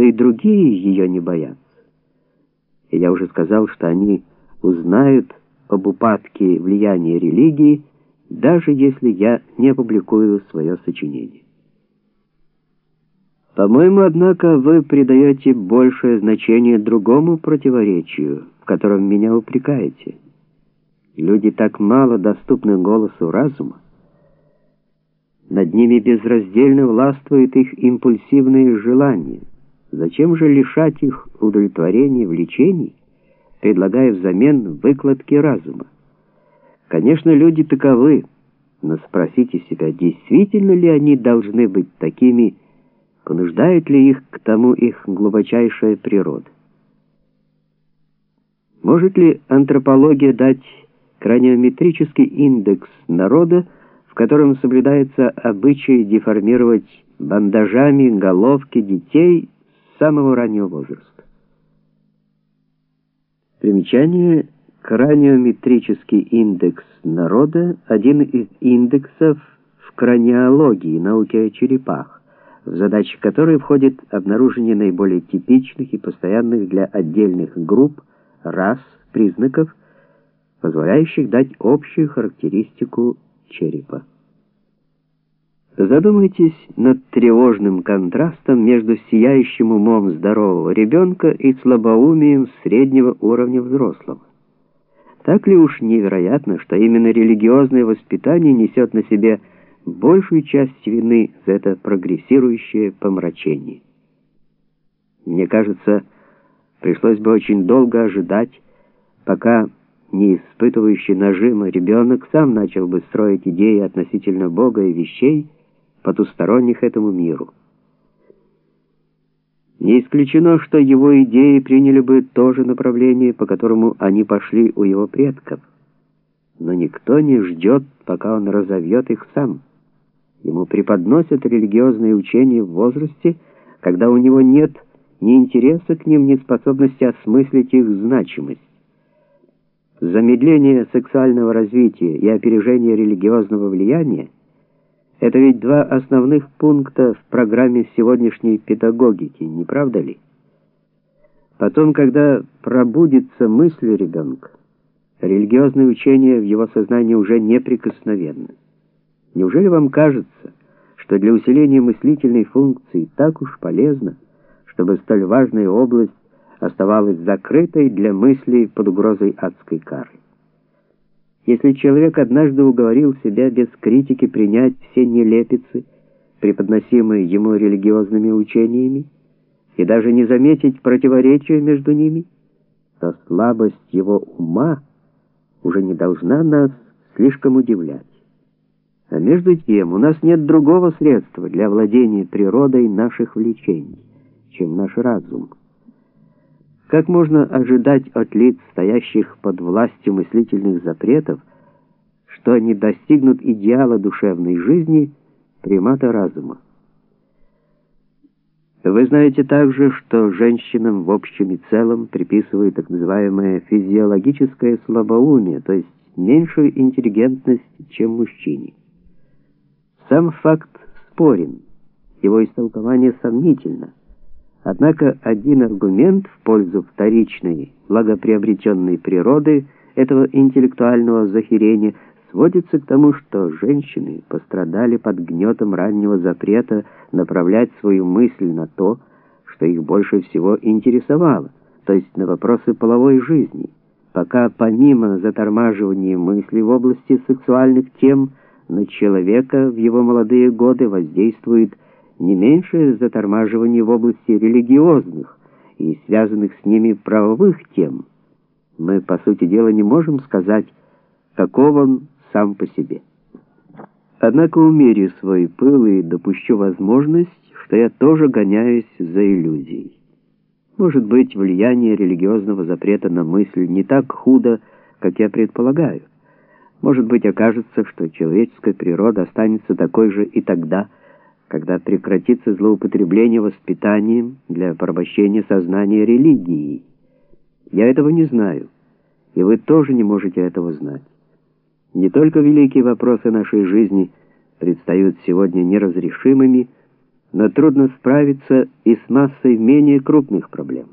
что и другие ее не боятся. И я уже сказал, что они узнают об упадке влияния религии, даже если я не опубликую свое сочинение. По-моему, однако, вы придаете большее значение другому противоречию, в котором меня упрекаете. Люди так мало доступны голосу разума. Над ними безраздельно властвуют их импульсивные желания. Зачем же лишать их удовлетворения влечений, предлагая взамен выкладки разума? Конечно, люди таковы, но спросите себя, действительно ли они должны быть такими, понуждает ли их к тому их глубочайшая природа? Может ли антропология дать краниометрический индекс народа, в котором соблюдается обычай деформировать бандажами головки детей самого раннего возраста? Примечание Краниометрический индекс народа – один из индексов в краниологии, науке о черепах, в задачи которой входит обнаружение наиболее типичных и постоянных для отдельных групп, рас, признаков, позволяющих дать общую характеристику черепа. Задумайтесь над тревожным контрастом между сияющим умом здорового ребенка и слабоумием среднего уровня взрослого. Так ли уж невероятно, что именно религиозное воспитание несет на себе большую часть вины за это прогрессирующее помрачение? Мне кажется, пришлось бы очень долго ожидать, пока не испытывающий нажима ребенок сам начал бы строить идеи относительно Бога и вещей, потусторонних этому миру. Не исключено, что его идеи приняли бы то же направление, по которому они пошли у его предков. Но никто не ждет, пока он разовьет их сам. Ему преподносят религиозные учения в возрасте, когда у него нет ни интереса к ним, ни способности осмыслить их значимость. Замедление сексуального развития и опережение религиозного влияния это ведь два основных пункта в программе сегодняшней педагогики, не правда ли? Потом, когда пробудится мысль ребенка, религиозные учения в его сознании уже неприкосновенны. Неужели вам кажется, что для усиления мыслительной функции так уж полезно, чтобы столь важная область оставалась закрытой для мыслей под угрозой адской кары? Если человек однажды уговорил себя без критики принять все нелепицы, преподносимые ему религиозными учениями, и даже не заметить противоречия между ними, то слабость его ума уже не должна нас слишком удивлять. А между тем у нас нет другого средства для владения природой наших влечений, чем наш разум. Как можно ожидать от лиц, стоящих под властью мыслительных запретов, что они достигнут идеала душевной жизни, примата разума? Вы знаете также, что женщинам в общем и целом приписывают так называемое физиологическое слабоумие, то есть меньшую интеллигентность, чем мужчине. Сам факт спорен, его истолкование сомнительно. Однако один аргумент в пользу вторичной, благоприобретенной природы этого интеллектуального захерения сводится к тому, что женщины пострадали под гнетом раннего запрета направлять свою мысль на то, что их больше всего интересовало, то есть на вопросы половой жизни, пока помимо затормаживания мыслей в области сексуальных тем на человека в его молодые годы воздействует не меньшее затормаживание в области религиозных и связанных с ними правовых тем. Мы, по сути дела, не можем сказать, каков он сам по себе. Однако умерю свой пыл и допущу возможность, что я тоже гоняюсь за иллюзией. Может быть, влияние религиозного запрета на мысль не так худо, как я предполагаю. Может быть, окажется, что человеческая природа останется такой же и тогда, когда прекратится злоупотребление воспитанием для порабощения сознания религией. Я этого не знаю, и вы тоже не можете этого знать. Не только великие вопросы нашей жизни предстают сегодня неразрешимыми, но трудно справиться и с массой менее крупных проблем.